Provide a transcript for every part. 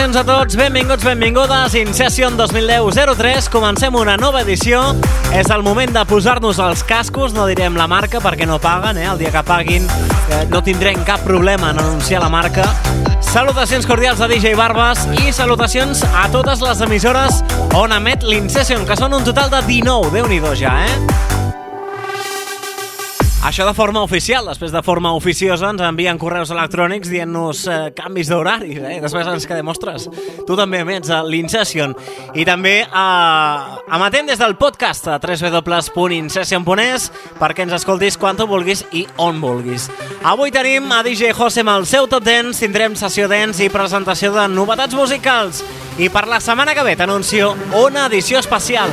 Salutacions a tots, benvinguts, benvingudes. In Session 2010-03, comencem una nova edició. És el moment de posar-nos els cascos, no direm la marca perquè no paguen, eh? El dia que paguin eh, no tindrem cap problema en anunciar la marca. Salutacions cordials a DJ Barbas i salutacions a totes les emissores on emet l'Incession, que són un total de 19, déu nhi ja, eh? Això de forma oficial, després de forma oficiosa ens envien correus electrònics dient-nos eh, canvis d'horaris, eh? Després ens quedem, ostres, tu també emets a l'Incession. I també eh, emetem des del podcast a www.incession.es perquè ens escoltis quan tu vulguis i on vulguis. Avui tenim a DJ José amb el seu Top Dance, tindrem sessió dance i presentació de novetats musicals. I per la setmana que ve t'anuncio una edició especial.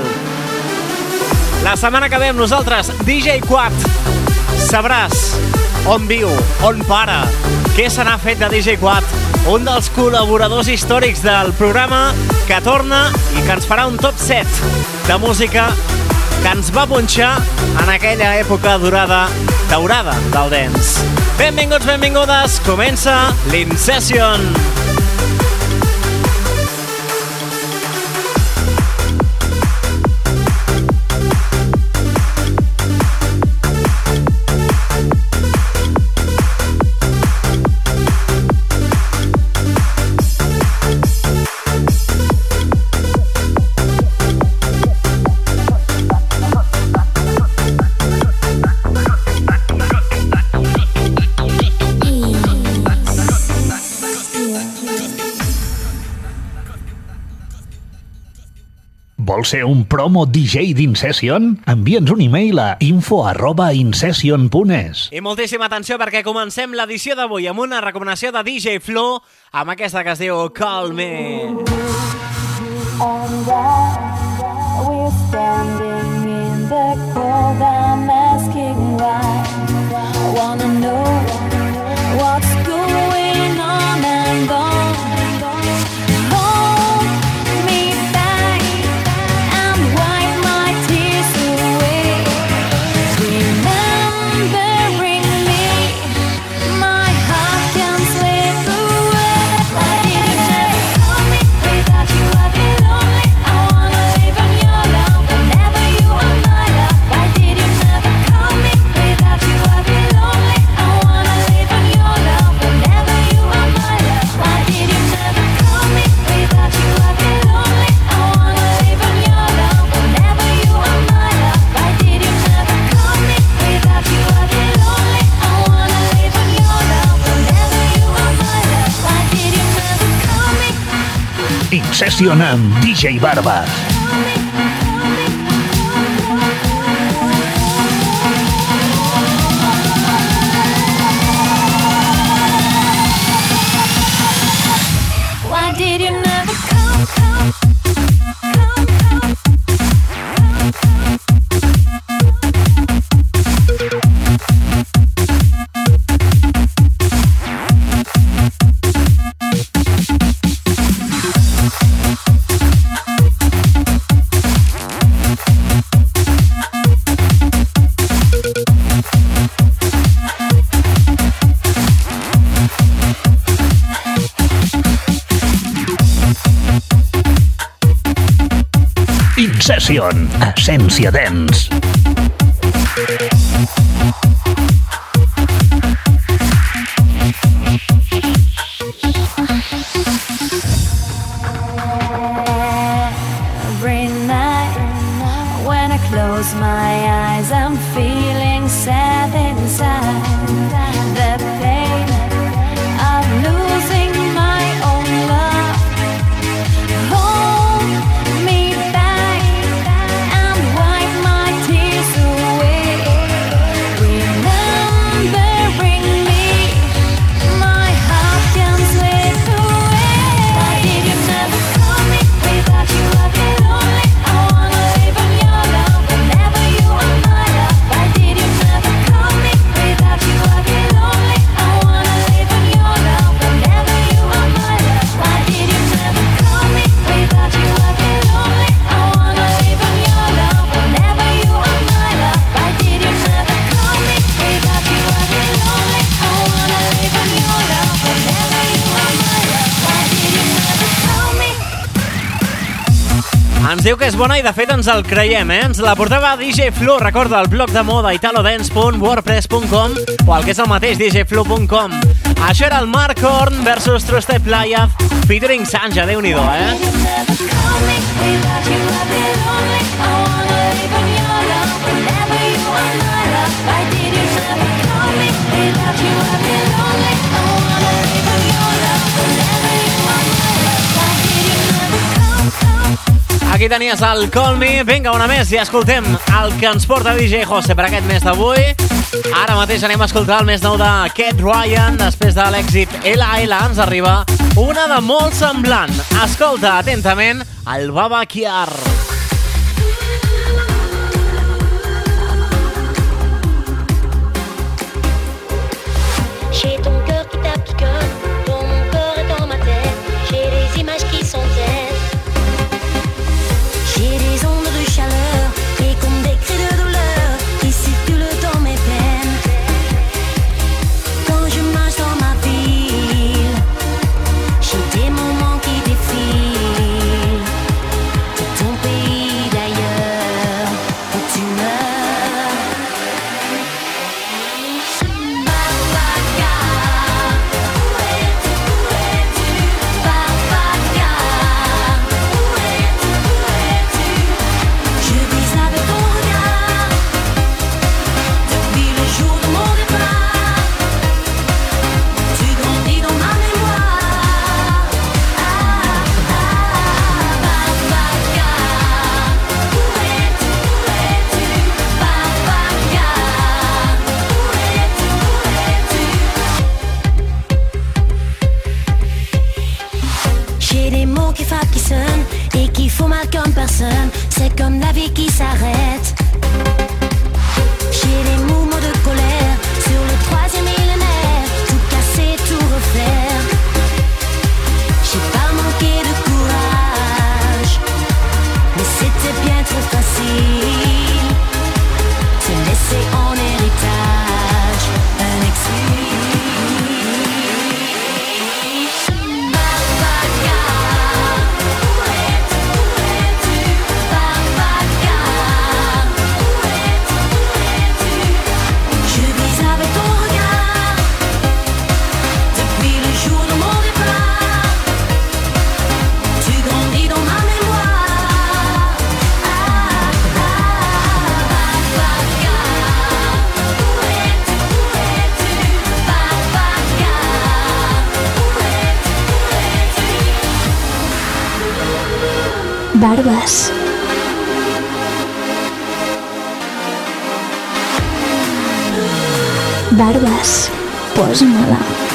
La setmana que ve amb nosaltres, DJ Quat, sabràs on viu, on para, què se n'ha fet de DJ Quad, un dels col·laboradors històrics del programa que torna i que ens farà un top 7 de música que ens va punxar en aquella època durada daurada del dance. Benvinguts, benvingudes, comença l'Incession. Vols ser un promo DJ d'Incession? Envia'ns un e-mail a info arroba incession.es. I moltíssima atenció perquè comencem l'edició d'avui amb una recomanació de DJ Flo amb aquesta que es diu Call Me. And we're standing in the cold. I'm asking why. I wanna know what's going on and on. Sesionan DJ Barba. Essència dance. Que és bona i de fet ens el creiem, eh? Ens la portava DJ Flo, recorda el blog de moda italodance.wordpress.com o el que és el mateix djflo.com. Això era el Mark Horn versus Trusted Playa featuring Sanja, déu nhi eh? Why did you never call me without you? I've been lonely. Aquí tenies el Call Me. Vinga, una més i escoltem el que ens porta DJ Jose per aquest mes d'avui. Ara mateix anem a escoltar el més nou de Cat Ryan. Després de l'èxit LL ens arriba una de molt semblant. Escolta atentament el Baba Kiar. J'ai qui sonnent et qui font mal comme personne. C'est comme la vie qui s'arrête. J'ai des mouvements de colère sur le troisième Barbas. Barbas, posa-me-la.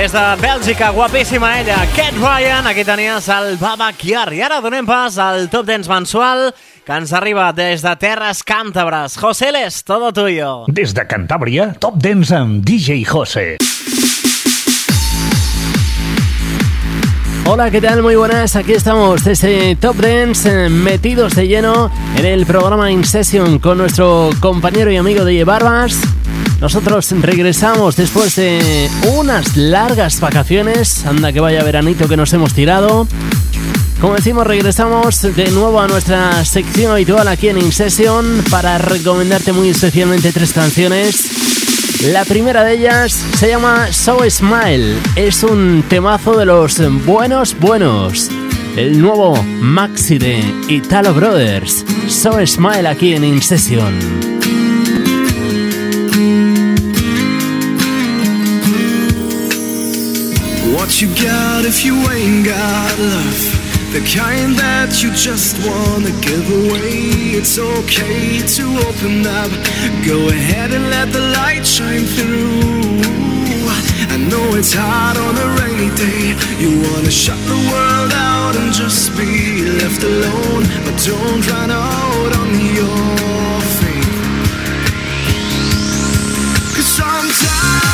Des de Bèlgica, guapíssima ella, Cat Ryan, aquí tenies el Baba Kiar. I ara donem pas al Top Dance mensual que ens arriba des de Terres Càntabres. José Les, todo tuyo. Des de Cantàbria, Top Dance amb DJ Jose. Hola, ¿qué tal? Muy buenas, aquí estamos desde Top Dance, eh, metidos de lleno en el programa In Session con nuestro compañero y amigo de Barbas. Nosotros regresamos después de unas largas vacaciones, anda que vaya veranito que nos hemos tirado. Como decimos, regresamos de nuevo a nuestra sección habitual aquí en In Session para recomendarte muy especialmente tres canciones. La primera de ellas se llama So Smile. Es un temazo de los buenos buenos. El nuevo maxi de Italo Brothers. So Smile aquí en In What you got if you ain't got love? The kind that you just wanna give away. It's okay to open up. Go ahead and let the light shine through. I know it's hard on a rainy day. You wanna shut the world out and just be left alone. But don't run out on your faith. Cause sometimes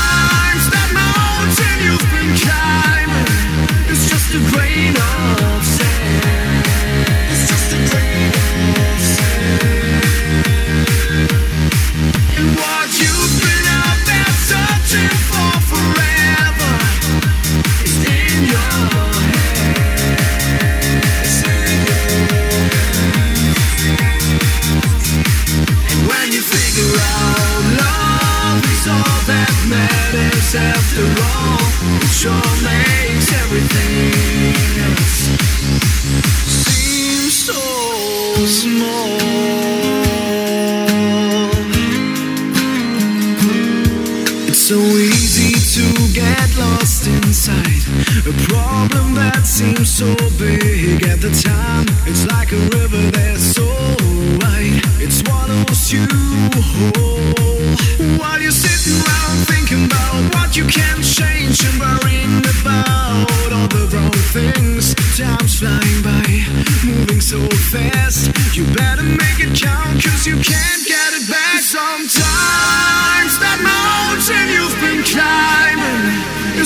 so big at the time. It's like a river that's so wide, it swallows you whole. While you're sitting around thinking about what you can change and worrying about all the wrong things. Time's flying by, moving so fast. You better make it count, cause you can't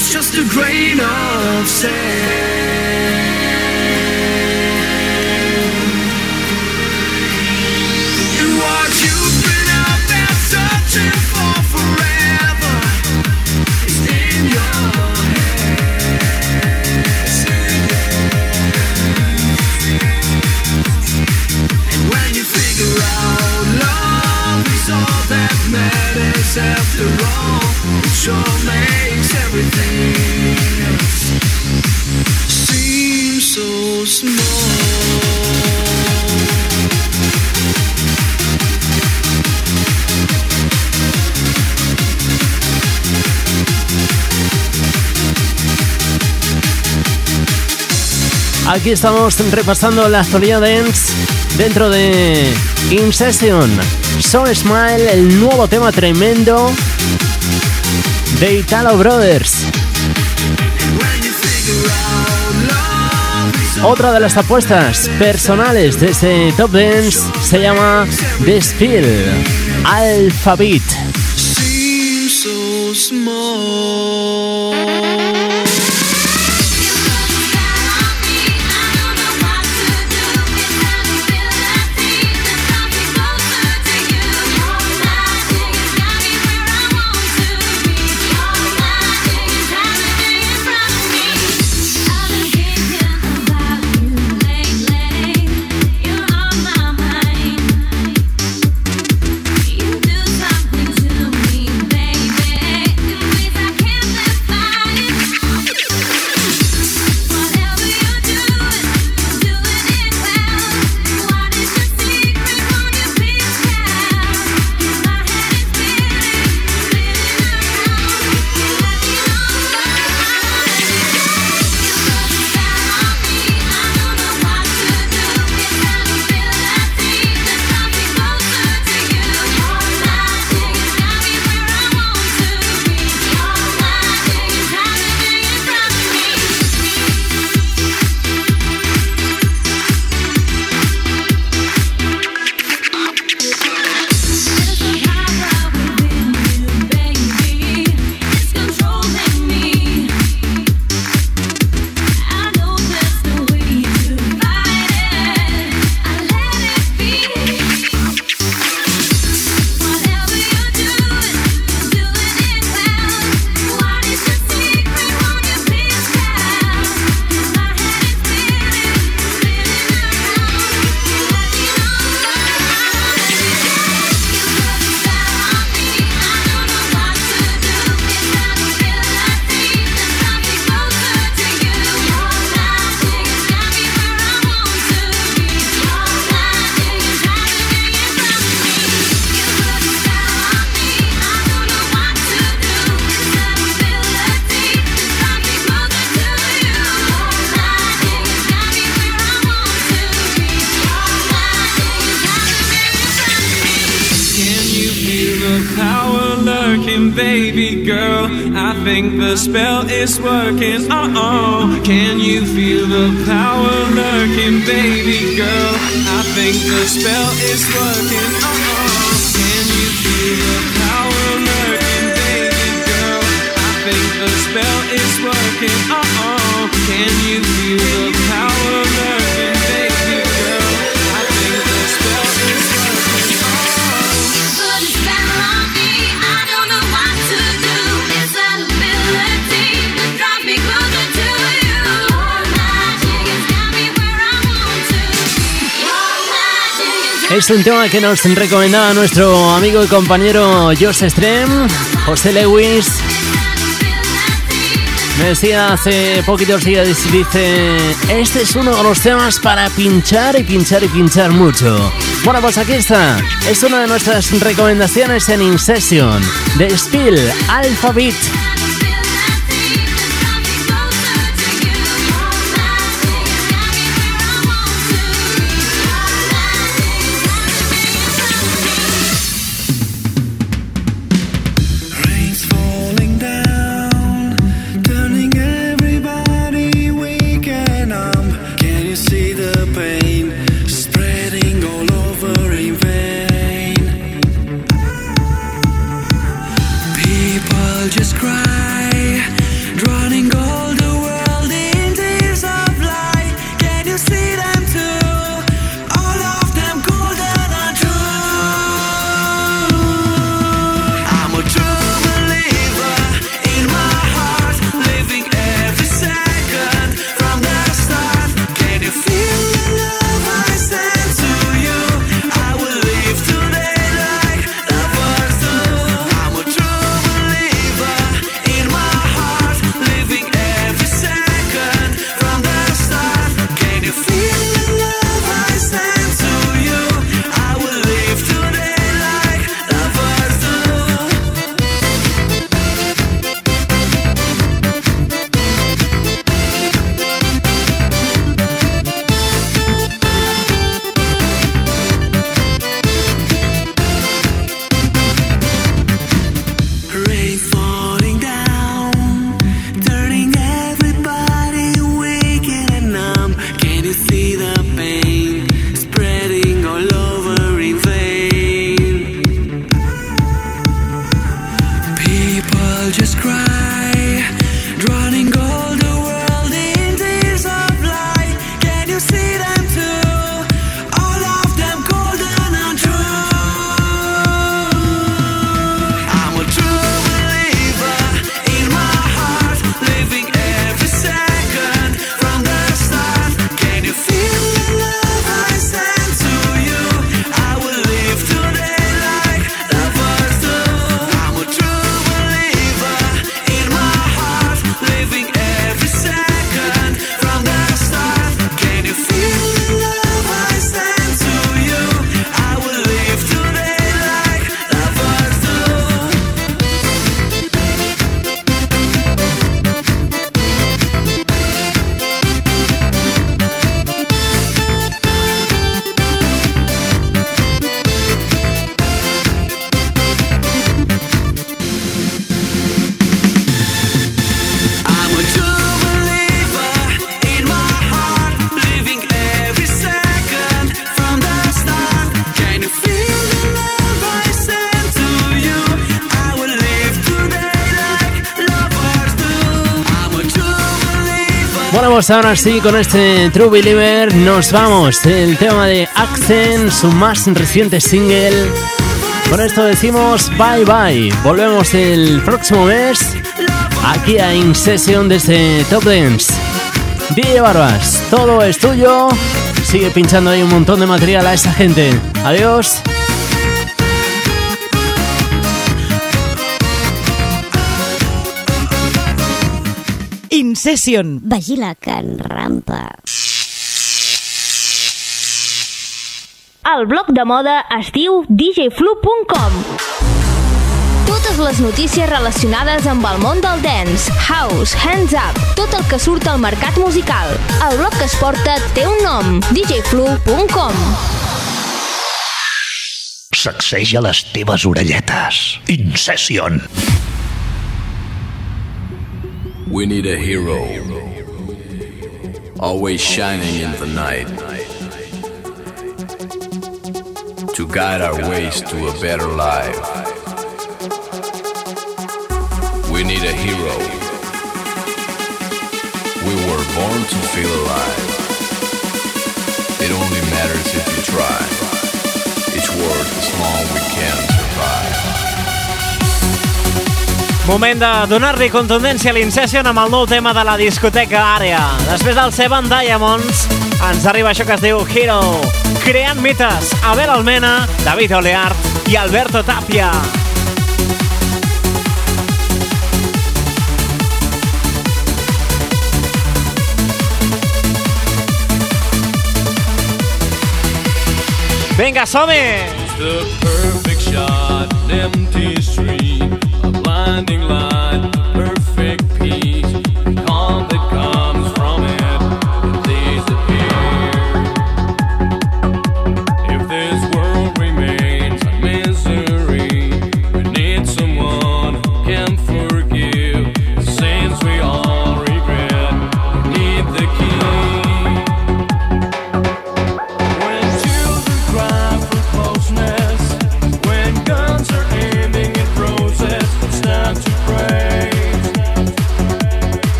is just a grain of sand. And what you've been out there searching for forever is in your. It's in And when you figure out love is all that matters after all, it sure makes Aquí estamos repasando la actualidad dance dentro de In Session. So Smile, el nuevo tema tremendo de Italo Brothers. Otra de las apuestas personales de este Top Dance se llama The Spill Alphabet. Is working. Uh oh. Can you feel the power lurking, baby girl? I think the spell is working. Uh oh. Can you feel the power lurking, baby girl? I think the spell is working. Uh oh. Can you feel Es un tema que nos recomendaba nuestro amigo y compañero Josh Strem, José Lewis. Me decía hace poquitos días, dice, este es uno de los temas para pinchar y pinchar y pinchar mucho. Bueno, pues aquí está. Es una de nuestras recomendaciones en In Session de Spill Alphabet. Ahora sí, con este True Believer nos vamos. El tema de Accent, su más reciente single. Con esto decimos bye bye. Volvemos el próximo mes aquí a In Session desde Top Dance. DJ Barbas, todo es tuyo. Sigue pinchando ahí un montón de material a esa gente. Adiós. Session. Vigila Can Rampa. El blog de moda es diu djflu.com Totes les notícies relacionades amb el món del dance, house, hands up, tot el que surt al mercat musical. El blog que es porta té un nom, djflu.com sacseja les teves orelletes. Incession. We need a hero, always shining in the night, to guide our ways to a better life. We need a hero. We were born to feel alive. It only matters if you try. Each word is small we can survive. Moment de donar-li contundència a l'Incession amb el nou tema de la discoteca Àrea. Després del Seven Diamonds ens arriba això que es diu Hero. Creant mites, Abel Almena, David Oleart i Alberto Tapia. Vinga, som-hi! the perfect shot, empty street, blinding light,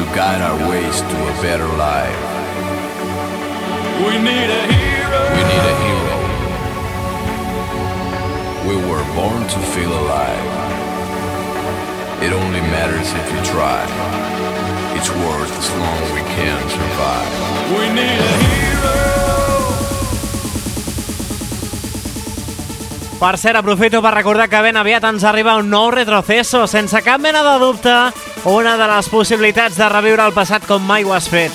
to guide our ways to a better life. We need a hero. We need a hero. We were born to feel alive. It only matters if you try. It's worth as long as we can survive. We need a hero. Per cert, aprofito per recordar que ben aviat ens arriba un nou retroceso, sense cap mena de dubte, una de les possibilitats de reviure el passat com mai ho has fet.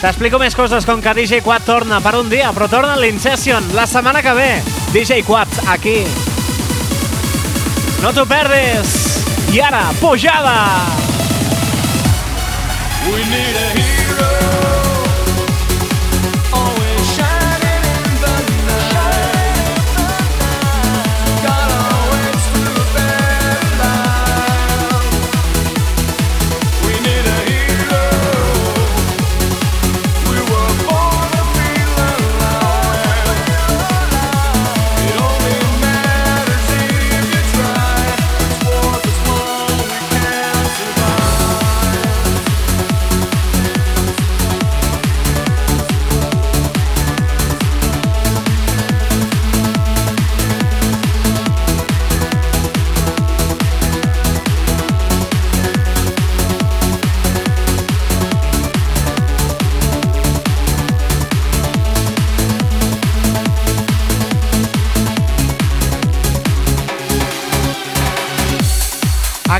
T'explico més coses com que DJ Quad torna per un dia, però torna a l'Incession la setmana que ve. DJ Quad, aquí. No t'ho perdis! I ara, pujada! We need a hero.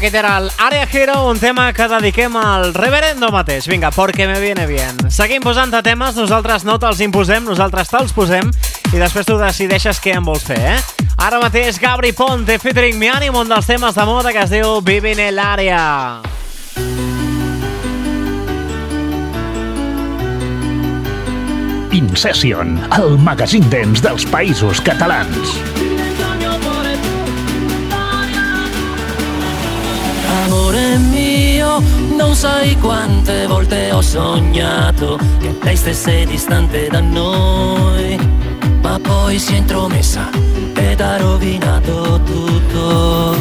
Aquest era el Area Hero, un tema que dediquem al reverendo mateix. Vinga, porque me viene bien. Seguim posant-te temes, nosaltres no te'ls imposem, nosaltres te'ls posem i després tu decideixes què en vols fer, eh? Ara mateix Gabri Ponte featuring Miani, un dels temes de moda que es diu Vivint en l'àrea. Incession, el magazín dents dels països catalans. Amore mio, non sai quante volte ho sognato che lei stesse distante da noi, ma poi si è intromessa ed ha rovinato tutto.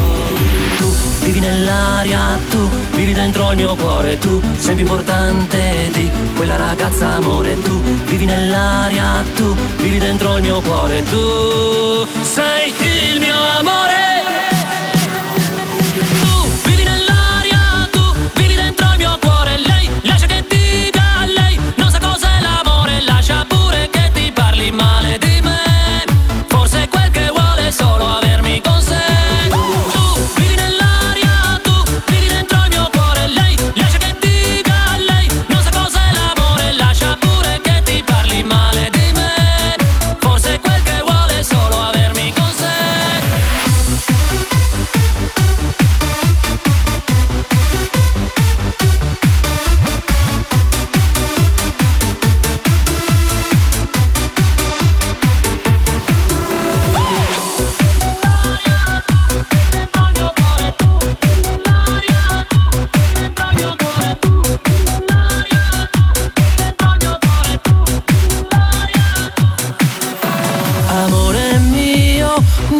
Tu vivi nell'aria, tu vivi dentro il mio cuore, tu sei più importante di quella ragazza amore, tu vivi nell'aria, tu vivi dentro il mio cuore, tu sei il mio amore.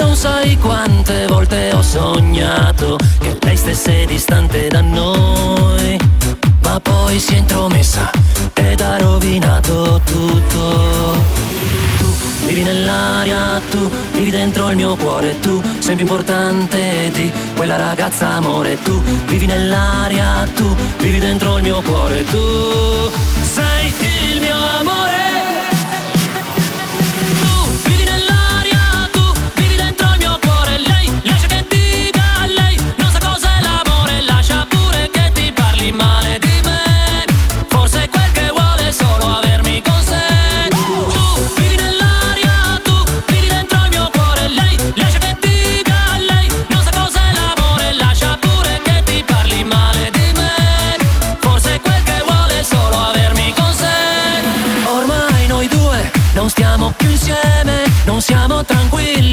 Non sai quante volte ho sognato che lei stesse distante da noi, ma poi si è intromessa ed ha rovinato tutto. Tu vivi nell'aria, tu vivi dentro il mio cuore, tu sei più importante di quella ragazza amore, tu vivi nell'aria, tu vivi dentro il mio cuore, tu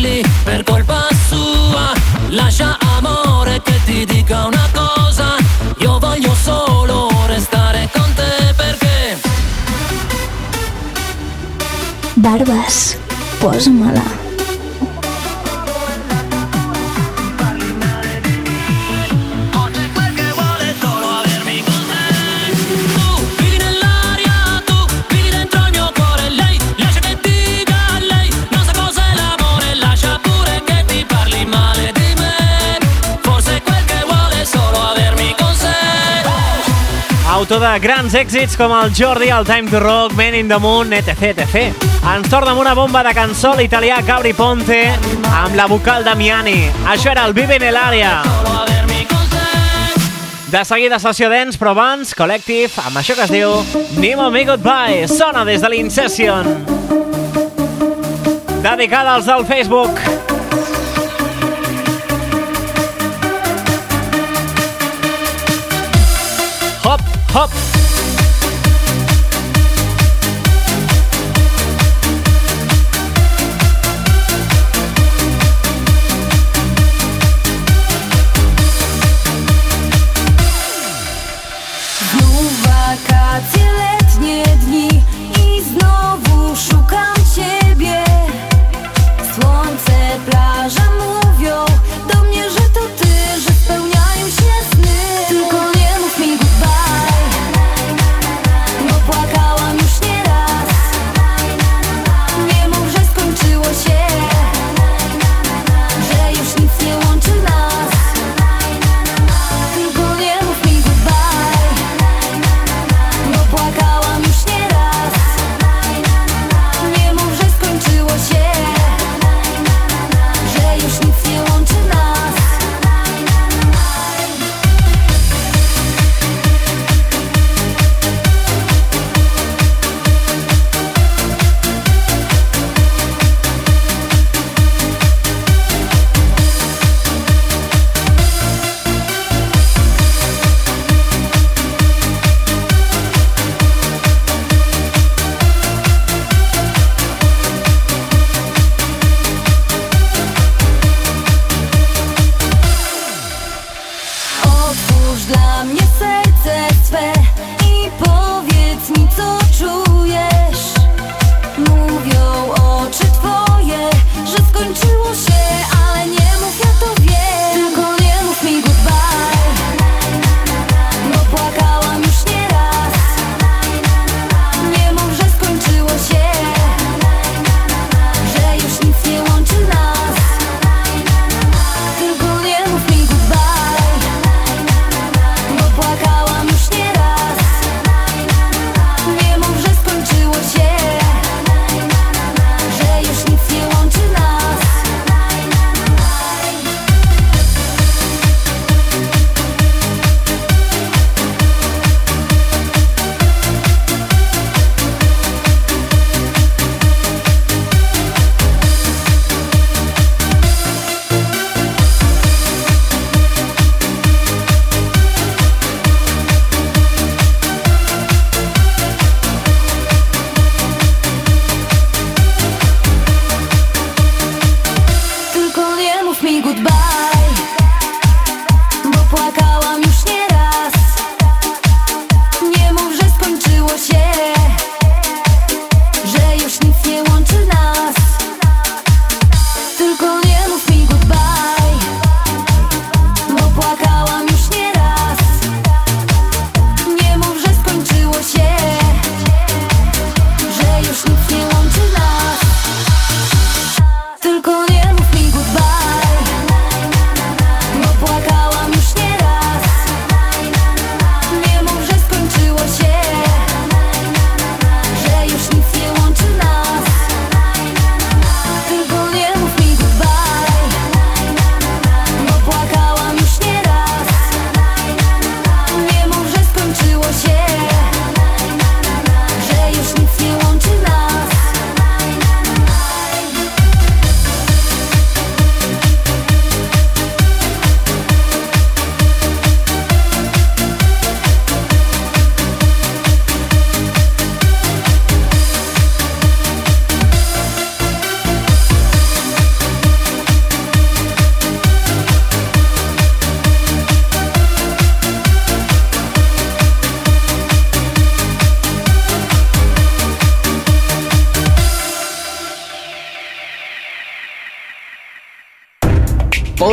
tranquilli per colpa sua. Lascia amore che ti dica una cosa, io voglio solo restare con te perché Barbes, posa-me-la. quel Autor de grans èxits com el Jordi, el Time to Rock, Man in the Moon, etc, etc. Ens torna amb una bomba de cançó l'italià Gabri Ponte amb la vocal de Miani. Això era el Vive en l'àrea. De seguida sessió dents, però abans, Collective, amb això que es diu Nimo Me Goodbye, sona des de l'Incession. Dedicada als del Facebook. Hop,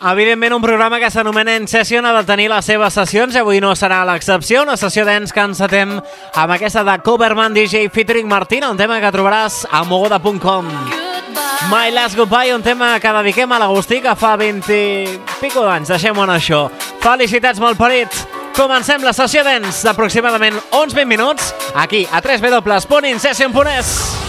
Evidentment, un programa que s'anomena En Session ha de tenir les seves sessions i avui no serà l'excepció. Una sessió d'ens que encetem amb aquesta de Coverman DJ featuring Martina, un tema que trobaràs a mogoda.com. My Last Goodbye, un tema que dediquem a l'Agustí, que fa 20 pico d'anys. Deixem-ho en això. Felicitats, malparits! Comencem la sessió d'ens d'aproximadament 11-20 minuts aquí a 3w.incession.es.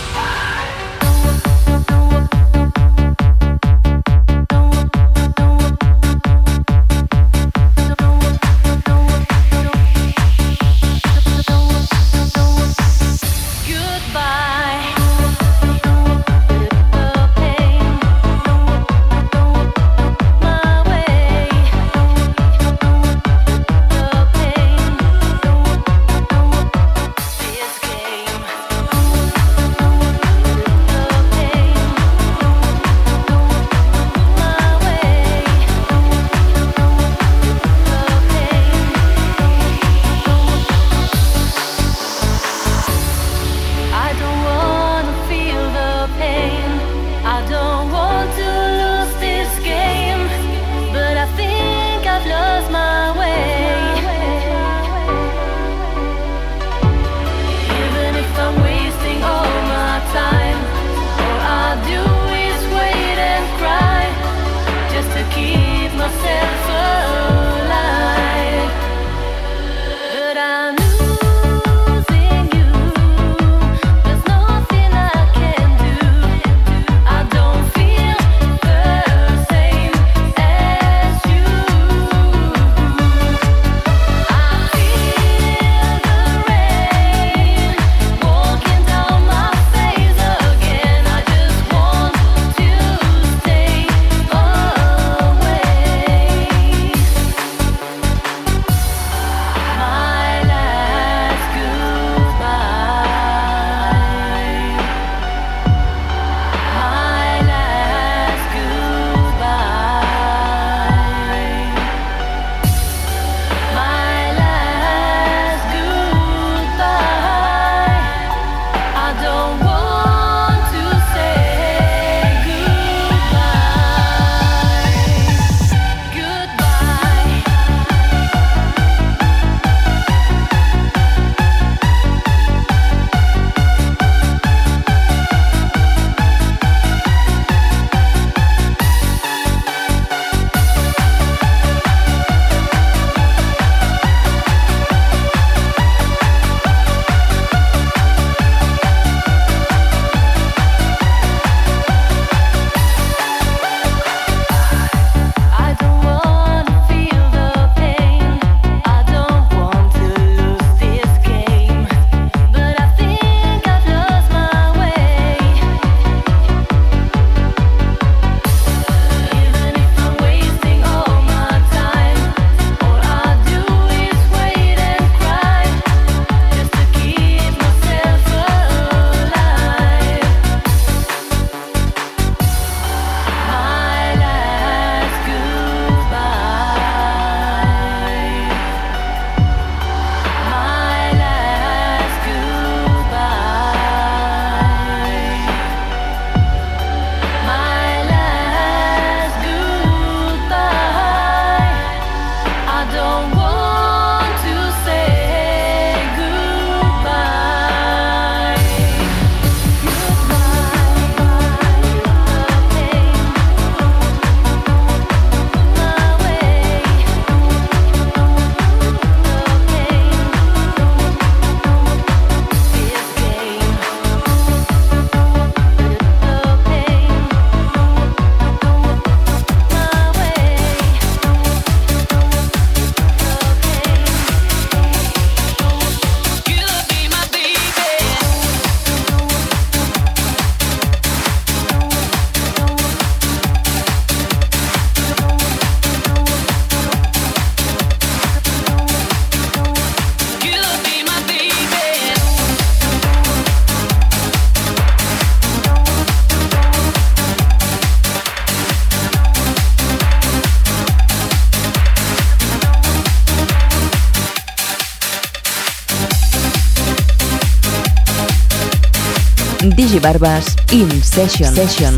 Barbas In Session. Session.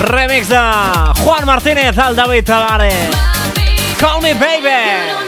Remix de Juan Martínez al David Tavares. Call me baby.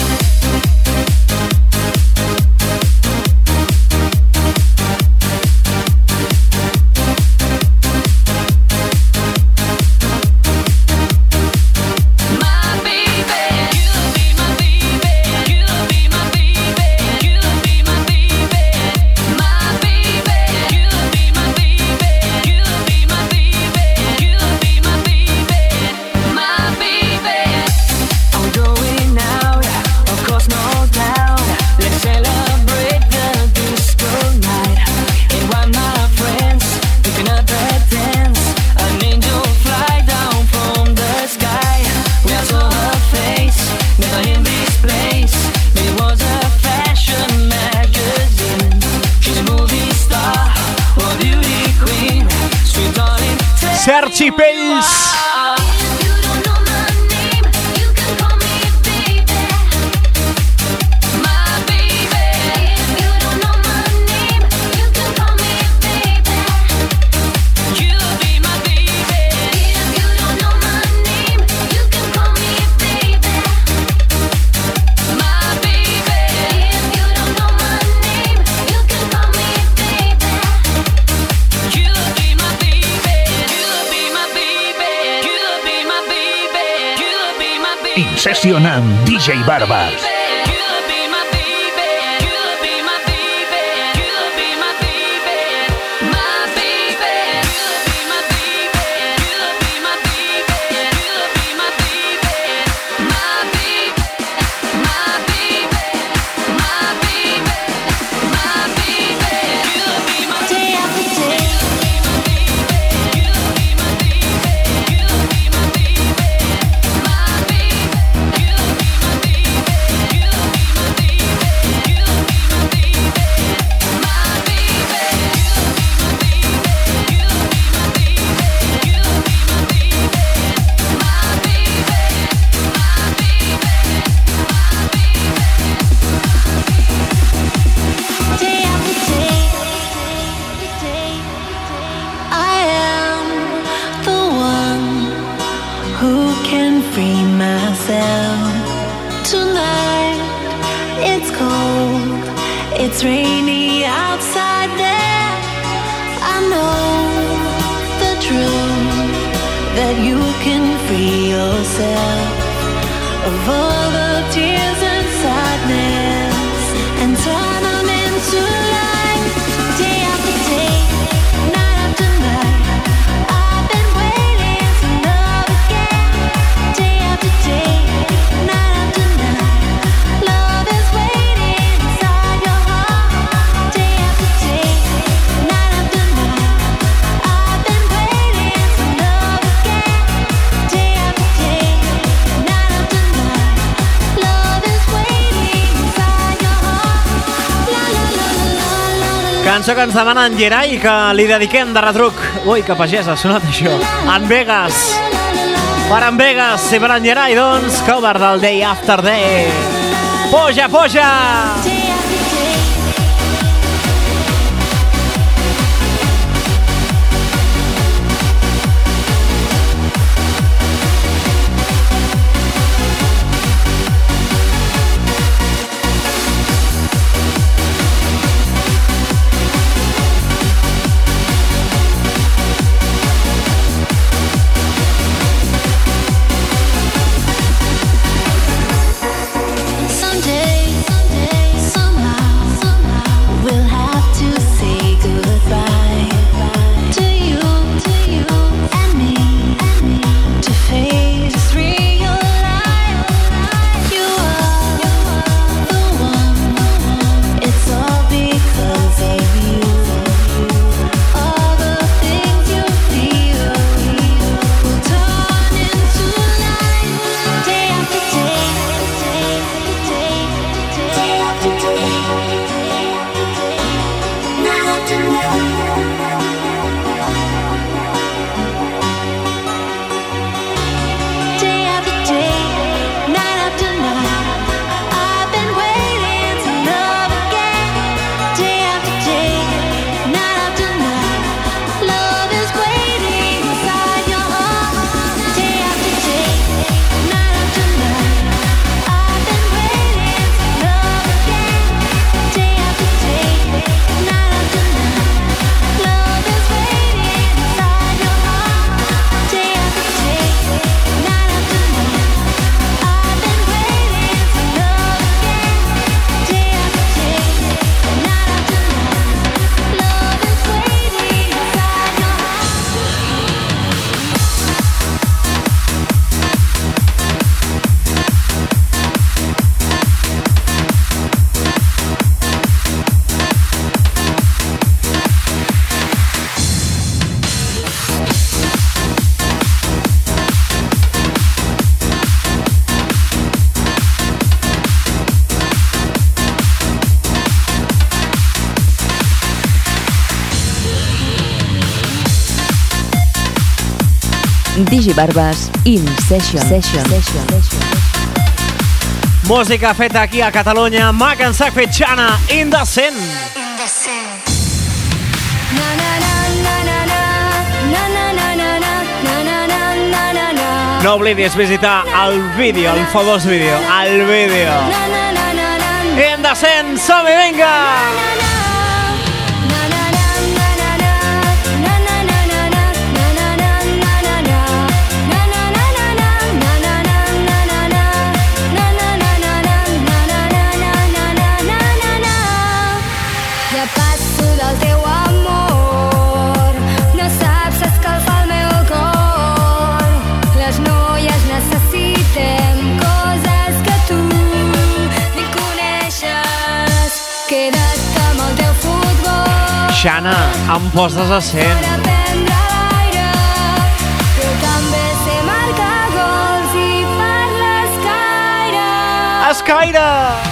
Barbas. ens demana en Gerai que li dediquem de retruc. Ui, que pagès ha sonat això. En Vegas. Per en Vegas i per en Gerai, doncs, cover del Day After Day. Poja, poja! Poja! Digibarbes In Session. Session. Session. Música feta aquí a Catalunya, Mac and Sac Fetxana, Indecent. No oblidis visitar el vídeo, el fogós vídeo, el vídeo. Indecent, som-hi, vinga! Na, na, na. Xana, em poses a cent. Escaire! Escaire!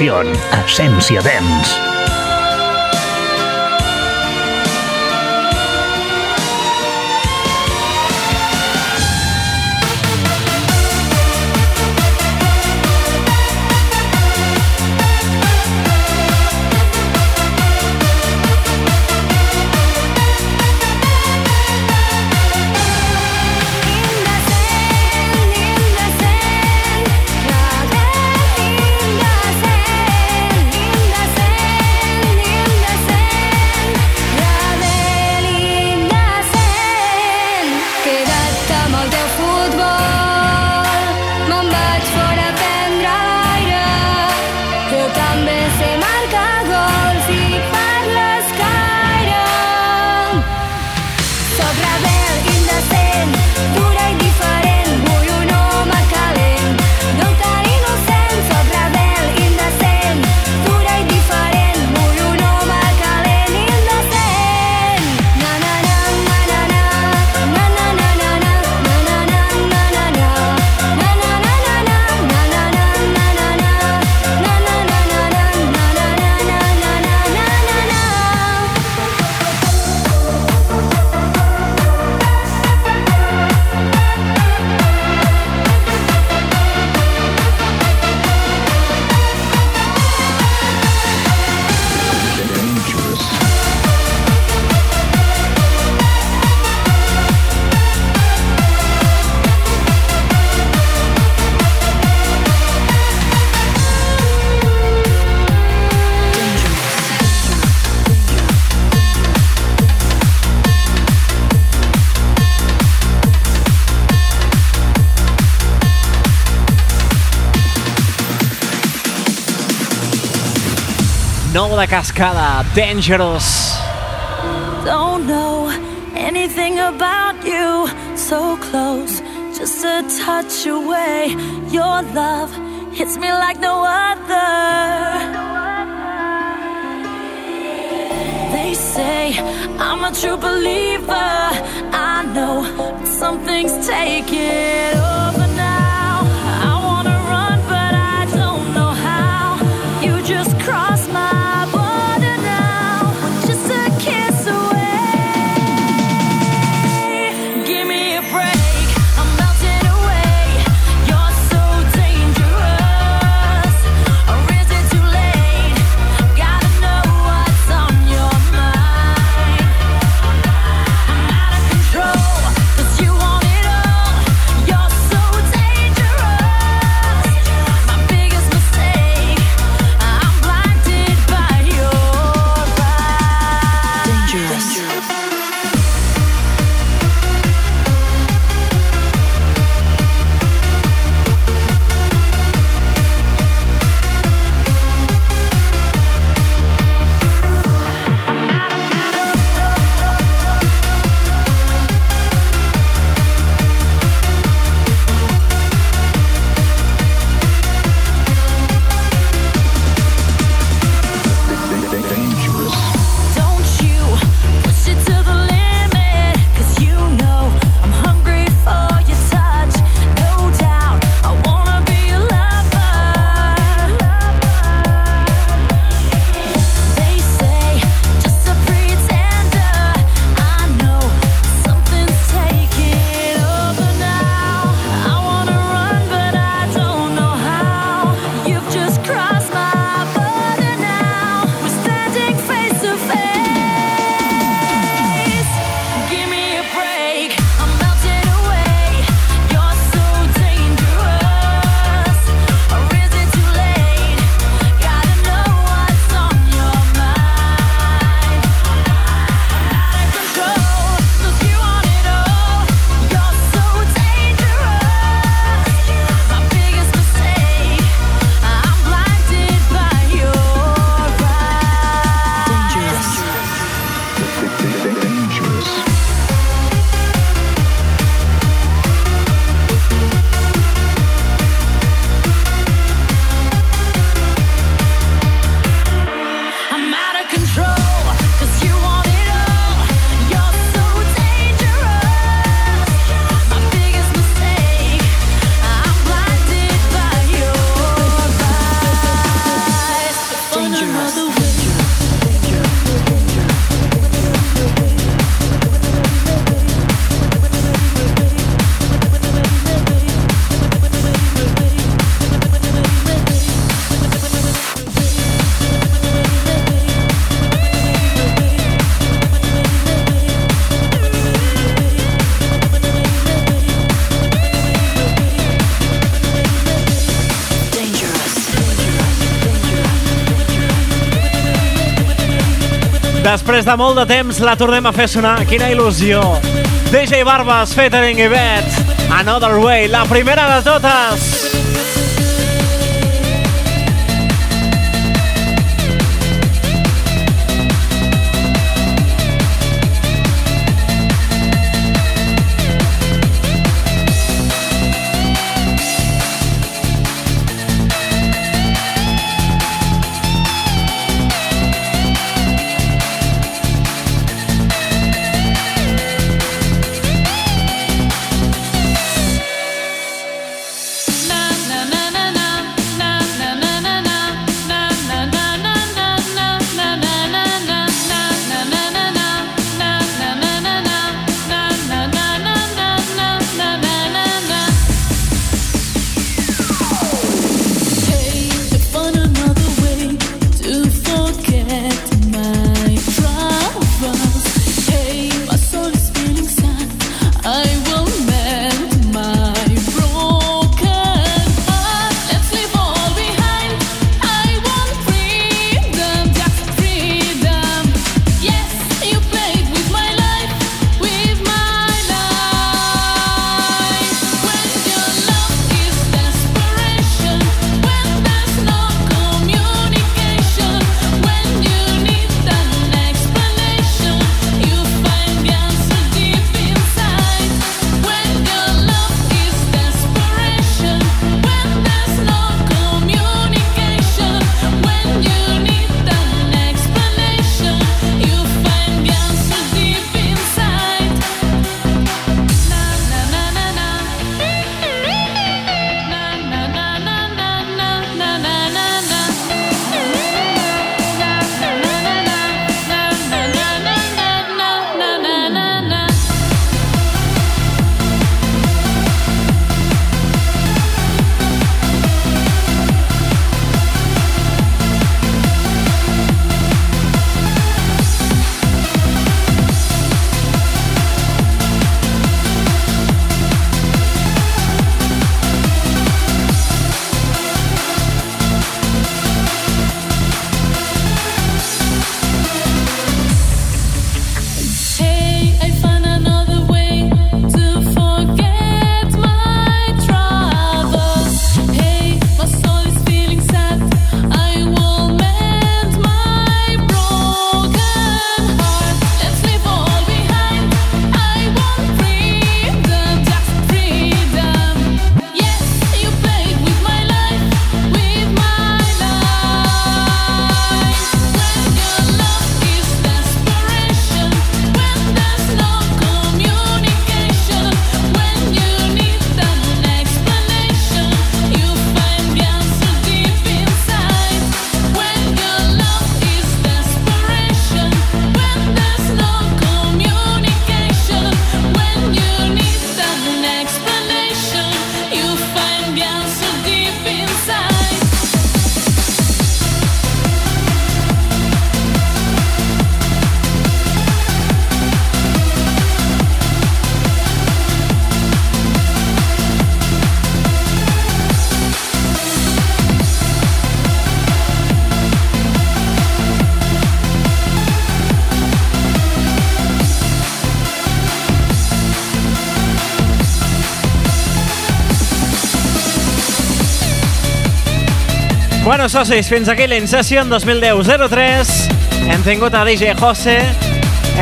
Session. Essència Dents. Nova Cascada, Dangerous. Don't know anything about you, so close, just a touch away. Your love hits me like no other. They say I'm a true believer, I know, but something's taking over. Després de molt de temps la tornem a fer sonar. Quina il·lusió. DJ Barbas, featuring Ivet. Another Way, la primera de totes. Bueno, socis, fins aquí l'Incession 2010-03. Hem tingut a DJ Jose,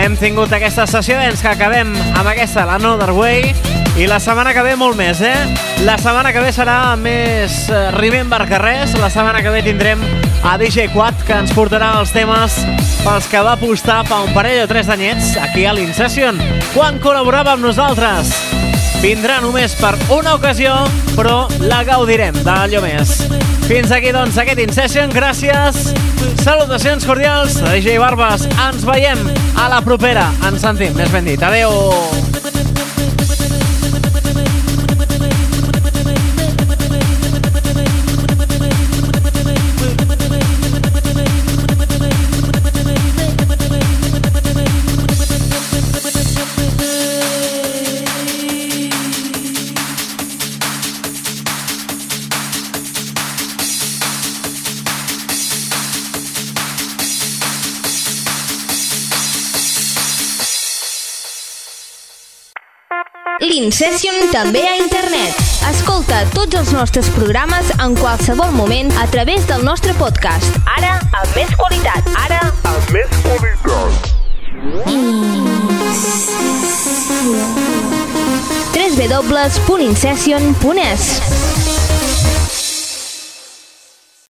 hem tingut aquesta sessió dents que acabem amb aquesta, l'Another Way, i la setmana que ve molt més, eh? La setmana que ve serà més eh, Remember que res, la setmana que ve tindrem a DJ Quad, que ens portarà els temes pels que va apostar fa un parell o tres d'anyets aquí a l'Incession, quan col·laborava amb nosaltres. Vindrà només per una ocasió, però la gaudirem d'allò més. Fins aquí, doncs, aquest Incession. Gràcies. Salutacions cordials de DJ Barbas. Ens veiem a la propera. Ens sentim, més ben dit. Adéu. l'Incession també a internet. Escolta tots els nostres programes en qualsevol moment a través del nostre podcast. Ara, amb més qualitat. Ara, amb més qualitat. www.incession.es